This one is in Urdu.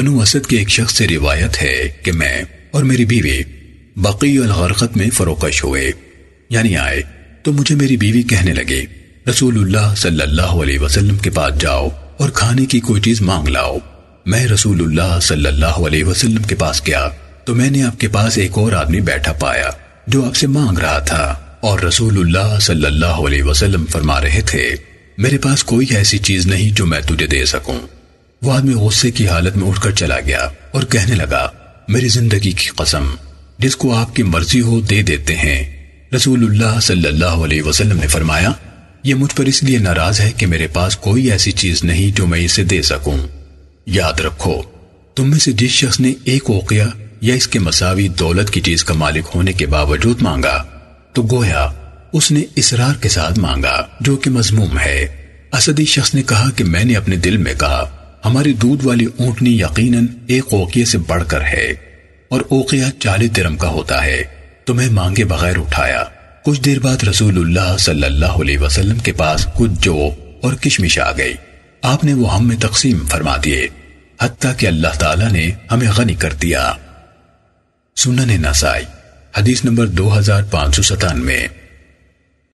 بنو اسد کے ایک شخص سے روایت ہے کہ میں اور میری بیوی بقی الغرقت میں فروقش ہوئے۔ یعنی آئے تو مجھے میری بیوی کہنے لگے، رسول اللہ صلی اللہ علیہ وسلم کے پاس جاؤ اور کھانے کی کوئی چیز مانگ لاؤ۔ میں رسول اللہ صلی اللہ علیہ وسلم کے پاس گیا تو میں نے آپ کے پاس ایک اور آدمی بیٹھا پایا جو آپ سے مانگ رہا تھا۔ اور رسول اللہ صلی اللہ علیہ وسلم فرما رہے تھے، میرے پاس کوئی ایسی چیز نہیں جو میں تجھے دے سکوں۔ وہ آدمی غصے کی حالت میں اٹھ کر چلا گیا اور کہنے لگا، میری زندگی کی قسم، جس کو آپ کی مرضی ہو دے دیتے ہیں۔ رسول اللہ صلی اللہ علیہ وسلم نے فرمایا، یہ مجھ پر اس لیے ناراض ہے کہ میرے پاس کوئی ایسی چیز نہیں جو میں اسے دے سکوں۔ یاد رکھو، تم میں سے جس شخص نے ایک اوقیہ یا اس کے مساوی دولت کی چیز کا مالک ہونے کے باوجود مانگا، تو گویا اس نے اسرار کے ساتھ مانگا، جو کہ مضموم ہے۔ اسدی شخص نے کہا کہ میں نے اپنے دل میں کہا ہماری دودھ والی اونٹنی یقیناً ایک اوقیے سے بڑھ کر ہے اور اوقیہ چالی درم کا ہوتا ہے۔ تو میں مانگے بغیر اٹھایا۔ کچھ دیر بعد رسول اللہ صلی اللہ علیہ وسلم کے پاس کچھ جو اور کشمش آ گئی۔ آپ نے وہ ہم میں تقسیم فرما دیے۔ حتیٰ کہ اللہ تعالیٰ نے ہمیں غنی کر دیا۔ سنن نسائی، حدیث نمبر دو ہزار پانچ سو ستانوے۔